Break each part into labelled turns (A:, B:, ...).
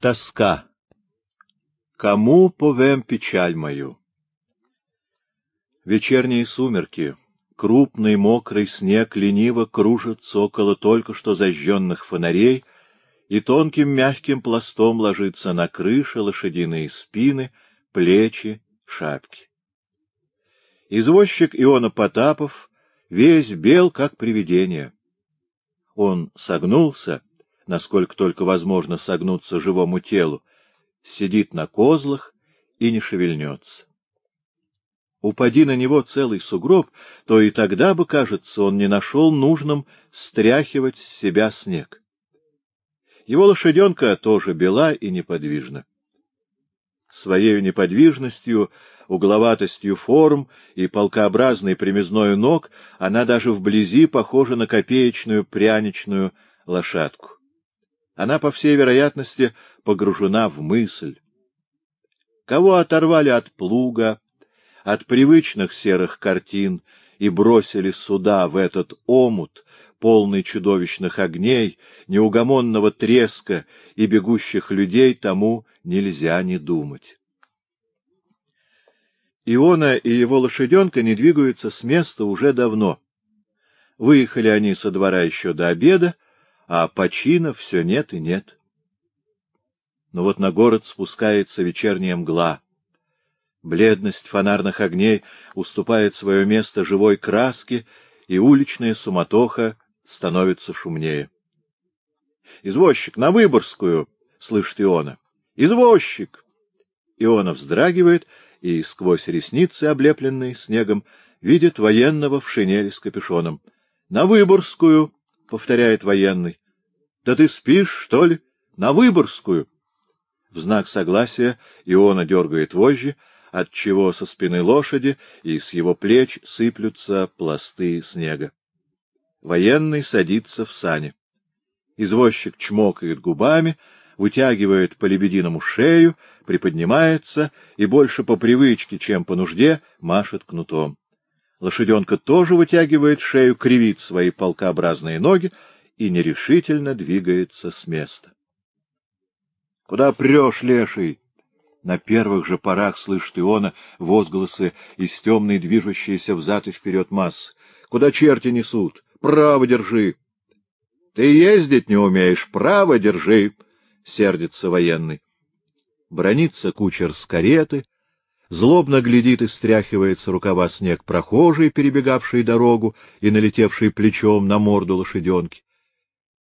A: Тоска. Кому повем печаль мою? Вечерние сумерки. Крупный мокрый снег лениво кружится около только что зажженных фонарей и тонким мягким пластом ложится на крыши лошадиные спины, плечи, шапки. Извозчик Иона Потапов весь бел, как привидение. Он согнулся, насколько только возможно согнуться живому телу, сидит на козлах и не шевельнется. Упади на него целый сугроб, то и тогда бы, кажется, он не нашел нужным стряхивать с себя снег. Его лошаденка тоже бела и неподвижна. Своею неподвижностью, угловатостью форм и полкообразной примезною ног она даже вблизи похожа на копеечную пряничную лошадку. Она, по всей вероятности, погружена в мысль. Кого оторвали от плуга, от привычных серых картин и бросили сюда, в этот омут, полный чудовищных огней, неугомонного треска и бегущих людей, тому нельзя не думать. Иона и его лошаденка не двигаются с места уже давно. Выехали они со двора еще до обеда, а почина все нет и нет. Но вот на город спускается вечерняя мгла. Бледность фонарных огней уступает свое место живой краске, и уличная суматоха становится шумнее. «Извозчик, на Выборгскую!» — слышит Иона. «Извозчик!» Иона вздрагивает и сквозь ресницы, облепленные снегом, видит военного в шинели с капюшоном. «На Выборгскую!» — повторяет военный. — Да ты спишь, что ли? На Выборгскую. В знак согласия Иона дергает вожжи, отчего со спины лошади и с его плеч сыплются пласты снега. Военный садится в сани. Извозчик чмокает губами, вытягивает по лебединому шею, приподнимается и больше по привычке, чем по нужде, машет кнутом. Лошаденка тоже вытягивает шею, кривит свои полкообразные ноги и нерешительно двигается с места. — Куда прешь, леший? На первых же порах слышит Иона возгласы из темной движущейся взад и вперед массы. — Куда черти несут? Право держи! — Ты ездить не умеешь, право держи! — сердится военный. Бронится кучер с кареты, Злобно глядит и стряхивается рукава снег прохожий, перебегавший дорогу и налетевший плечом на морду лошаденки.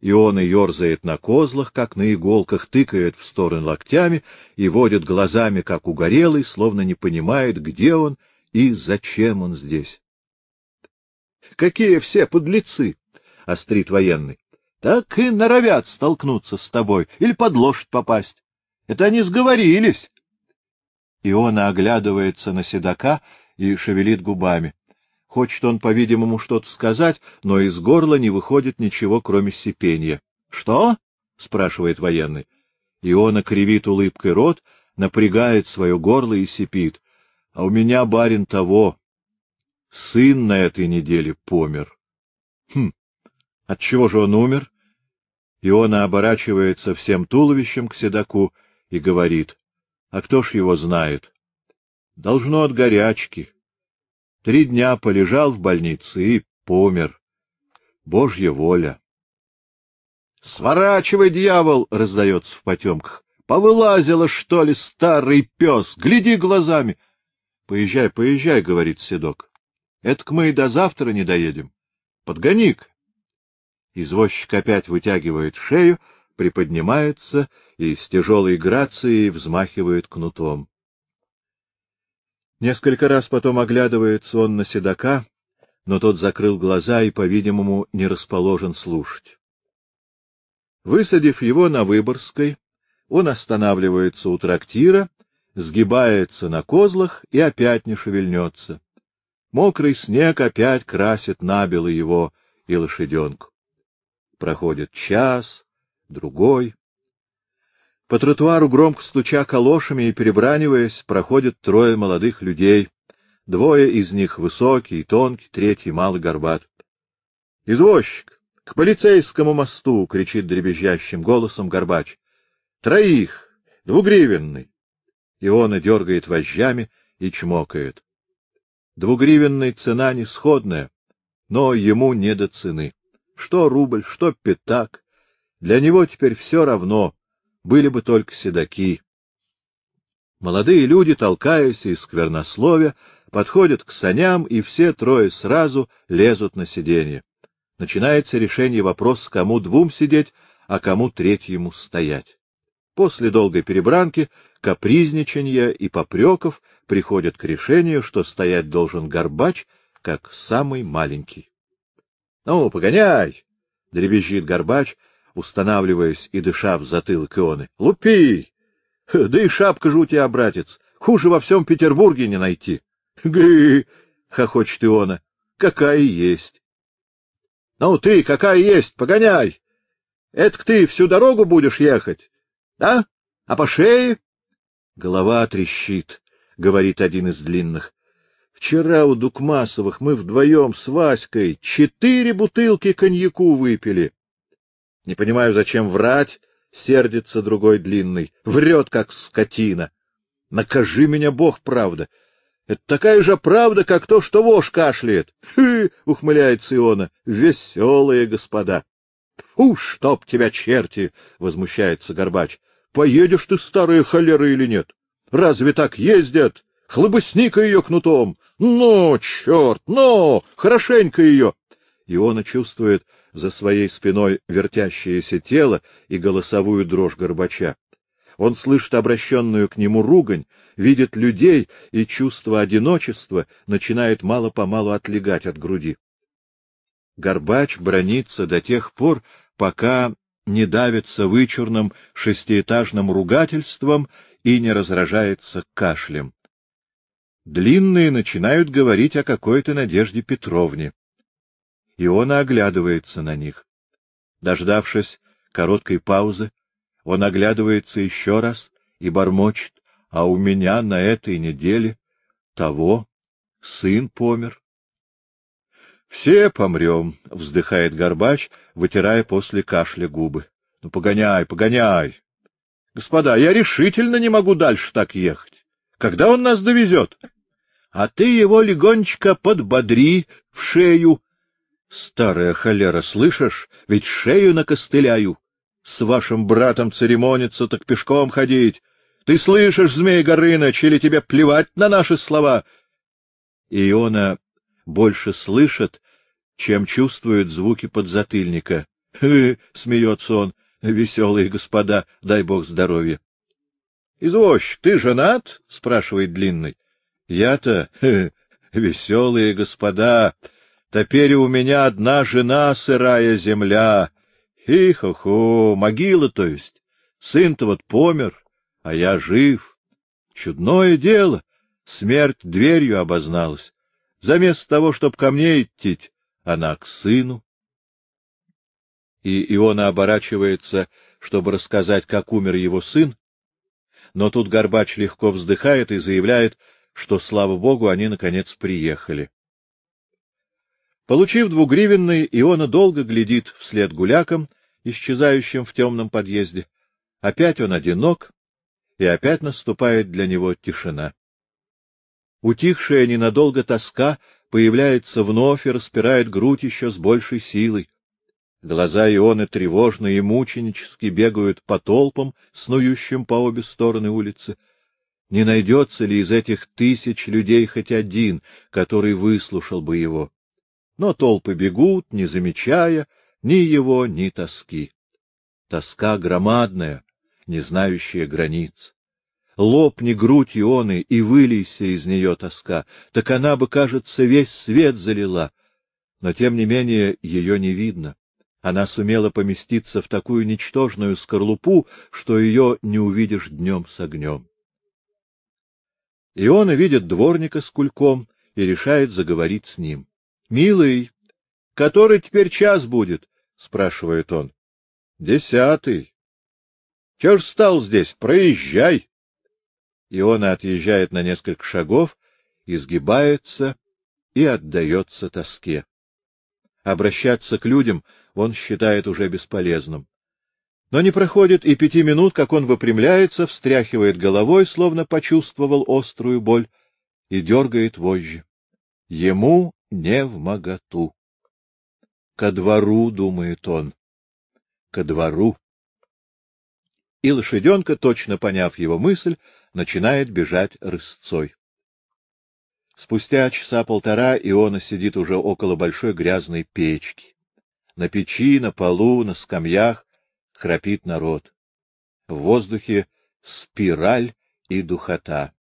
A: И он и ерзает на козлах, как на иголках, тыкает в стороны локтями и водит глазами, как угорелый, словно не понимает, где он и зачем он здесь. — Какие все подлецы! — острит военный. — Так и норовят столкнуться с тобой или под лошадь попасть. Это они сговорились. Иона оглядывается на седока и шевелит губами. Хочет он, по-видимому, что-то сказать, но из горла не выходит ничего, кроме сипения. — Что? — спрашивает военный. Иона кривит улыбкой рот, напрягает свое горло и сипит. — А у меня, барин, того. Сын на этой неделе помер. — Хм, отчего же он умер? Иона оборачивается всем туловищем к седаку и говорит. А кто ж его знает? Должно от горячки. Три дня полежал в больнице и помер. Божья воля. «Сворачивай, дьявол!» — раздается в потемках. «Повылазила, что ли, старый пес? Гляди глазами!» «Поезжай, поезжай», — говорит Седок. «Этак мы и до завтра не доедем. Подгони-ка». Извозчик опять вытягивает шею, приподнимается и с тяжелой грацией взмахивает кнутом. Несколько раз потом оглядывается он на седока, но тот закрыл глаза и, по-видимому, не расположен слушать. Высадив его на Выборгской, он останавливается у трактира, сгибается на козлах и опять не шевельнется. Мокрый снег опять красит набело его и лошаденку. Проходит час, другой. По тротуару, громко стуча калошами и перебраниваясь, проходят трое молодых людей. Двое из них высокий, тонкий, третий малый горбат. — Извозчик! К полицейскому мосту! — кричит дребезжащим голосом Горбач. Троих, двугривенный. Иона дергает вожжами и чмокает. Двугривенной цена не сходная, но ему не до цены. Что рубль, что пятак. Для него теперь все равно, были бы только седаки. Молодые люди, толкаясь и сквернословия, подходят к саням, и все трое сразу лезут на сиденье. Начинается решение вопроса, кому двум сидеть, а кому третьему стоять. После долгой перебранки, капризничанья и попреков приходят к решению, что стоять должен горбач, как самый маленький. — Ну, погоняй! — дребезжит горбач, устанавливаясь и дыша в затылок Ионы. — Лупи! Да и шапка же у тебя, братец, хуже во всем Петербурге не найти. — Гы! — хохочет Иона. — Какая есть! — Ну ты, какая есть, погоняй! Это ты всю дорогу будешь ехать? Да? А по шее? Голова трещит, — говорит один из длинных. Вчера у Дукмасовых мы вдвоем с Васькой четыре бутылки коньяку выпили. Не понимаю, зачем врать, — сердится другой длинный. Врет, как скотина. Накажи меня, Бог, правда. Это такая же правда, как то, что вож кашляет. Хы, — ухмыляется Иона, — веселые господа. — Фу, чтоб тебя, черти! — возмущается Горбач. — Поедешь ты, старая холера, или нет? Разве так ездят? Хлобысни-ка ее кнутом! Ну, черт, ну, хорошенько ее! Иона чувствует за своей спиной вертящееся тело и голосовую дрожь Горбача. Он слышит обращенную к нему ругань, видит людей, и чувство одиночества начинает мало-помалу отлегать от груди. Горбач бронится до тех пор, пока не давится вычурным шестиэтажным ругательством и не разражается кашлем. Длинные начинают говорить о какой-то Надежде Петровне. И он оглядывается на них. Дождавшись короткой паузы, он оглядывается еще раз и бормочет, а у меня на этой неделе того сын помер. Все помрем, — вздыхает Горбач, вытирая после кашля губы. — Ну, погоняй, погоняй. Господа, я решительно не могу дальше так ехать. Когда он нас довезет? А ты его легонечко подбодри в шею. Старая холера, слышишь? Ведь шею накостыляю. С вашим братом церемониться, так пешком ходить. Ты слышишь, Змей Горыныч, или тебе плевать на наши слова? Иона больше слышит, чем чувствует звуки подзатыльника. — смеется он, — веселые господа, дай бог здоровья. — Извозчик, ты женат? — спрашивает Длинный. — Я-то, веселые господа, теперь у меня одна жена сырая земля. Хи-хо-хо, могила, то есть. Сын-то вот помер, а я жив. Чудное дело, смерть дверью обозналась. Заместо того, чтоб ко мне идти, она к сыну. И Иона оборачивается, чтобы рассказать, как умер его сын, но тут Горбач легко вздыхает и заявляет, что, слава богу, они, наконец, приехали. Получив двугривенный, Иона долго глядит вслед гулякам, исчезающим в темном подъезде. Опять он одинок, и опять наступает для него тишина. Утихшая ненадолго тоска появляется вновь и распирает грудь еще с большей силой. Глаза Ионы тревожно и мученически бегают по толпам, снующим по обе стороны улицы. Не найдется ли из этих тысяч людей хоть один, который выслушал бы его? Но толпы бегут, не замечая ни его, ни тоски. Тоска громадная, не знающая границ лопни грудь Ионы и вылейся из нее тоска, так она бы, кажется, весь свет залила. Но, тем не менее, ее не видно. Она сумела поместиться в такую ничтожную скорлупу, что ее не увидишь днем с огнем. Иона видит дворника с кульком и решает заговорить с ним. — Милый, который теперь час будет? — спрашивает он. — Десятый. — Чего ж стал здесь? Проезжай. Иона отъезжает на несколько шагов, изгибается и отдается тоске. Обращаться к людям он считает уже бесполезным. Но не проходит и пяти минут, как он выпрямляется, встряхивает головой, словно почувствовал острую боль, и дергает вожжи. Ему не в моготу. Ко двору, думает он, ко двору. И лошаденка, точно поняв его мысль, начинает бежать рысцой. Спустя часа полтора Иона сидит уже около большой грязной печки. На печи, на полу, на скамьях храпит народ. В воздухе спираль и духота.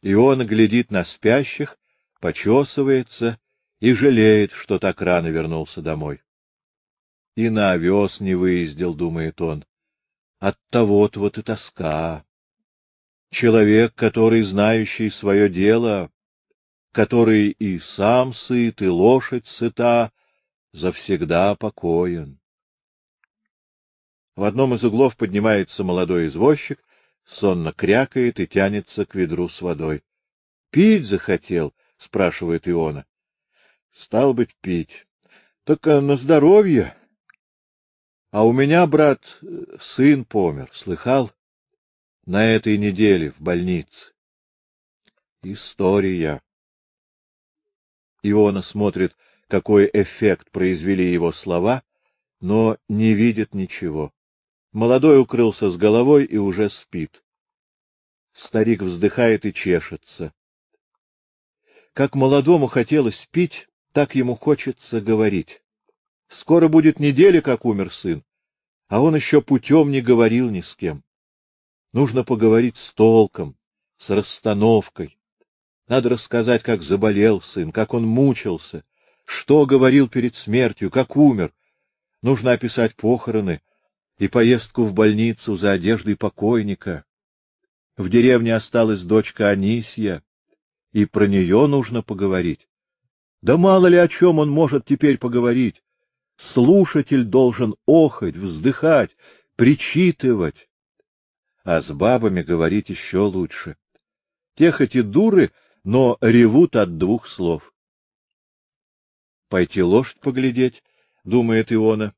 A: Иона глядит на спящих, почесывается и жалеет, что так рано вернулся домой. И на овес не выездил, думает он. Оттого-то вот и тоска. Человек, который, знающий свое дело, который и сам сыт, и лошадь сыта, завсегда покоен. В одном из углов поднимается молодой извозчик, сонно крякает и тянется к ведру с водой. — Пить захотел? — спрашивает Иона. — Стал быть, пить. — Так на здоровье. А у меня, брат, сын помер, слыхал? На этой неделе в больнице. История. Иона смотрит, какой эффект произвели его слова, но не видит ничего. Молодой укрылся с головой и уже спит. Старик вздыхает и чешется. Как молодому хотелось пить, так ему хочется говорить. Скоро будет неделя, как умер сын, а он еще путем не говорил ни с кем. Нужно поговорить с толком, с расстановкой. Надо рассказать, как заболел сын, как он мучился, что говорил перед смертью, как умер. Нужно описать похороны и поездку в больницу за одеждой покойника. В деревне осталась дочка Анисья, и про нее нужно поговорить. Да мало ли о чем он может теперь поговорить. Слушатель должен охать, вздыхать, причитывать. А с бабами говорить еще лучше. Те хоть и дуры, но ревут от двух слов. Пойти лошадь поглядеть, думает Иона.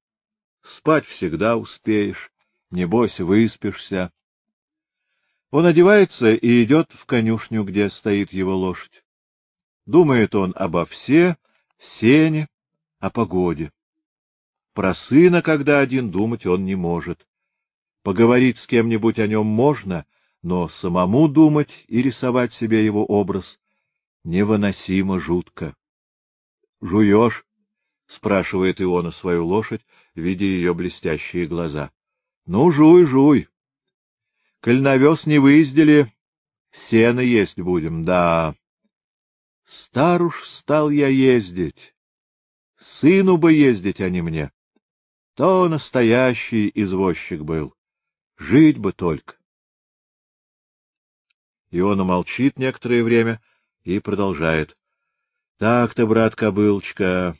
A: Спать всегда успеешь, небось выспишься. Он одевается и идет в конюшню, где стоит его лошадь. Думает он обо все, сене, о погоде. Про сына, когда один, думать он не может. Поговорить с кем-нибудь о нем можно, но самому думать и рисовать себе его образ невыносимо жутко. — Жуешь? — спрашивает Иона свою лошадь, видя ее блестящие глаза. — Ну, жуй, жуй. Коль навес не выездили, сено есть будем, да. Стар уж стал я ездить. Сыну бы ездить, а не мне. То настоящий извозчик был. Жить бы только. Иона молчит некоторое время и продолжает. — Так-то, брат Кобылочка,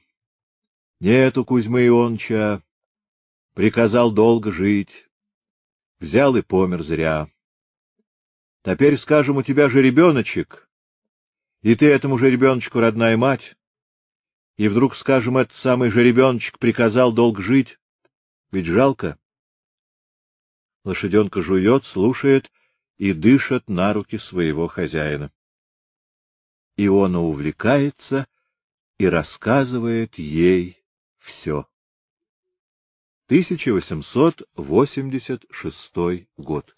A: нет у Кузьмы Ионча, приказал долго жить, взял и помер зря. Теперь, скажем, у тебя же ребеночек, и ты этому же ребеночку родная мать, и вдруг, скажем, этот самый же ребеночек приказал долго жить, ведь жалко. Лошаденка жует, слушает и дышит на руки своего хозяина. Иона увлекается и рассказывает ей все. 1886 год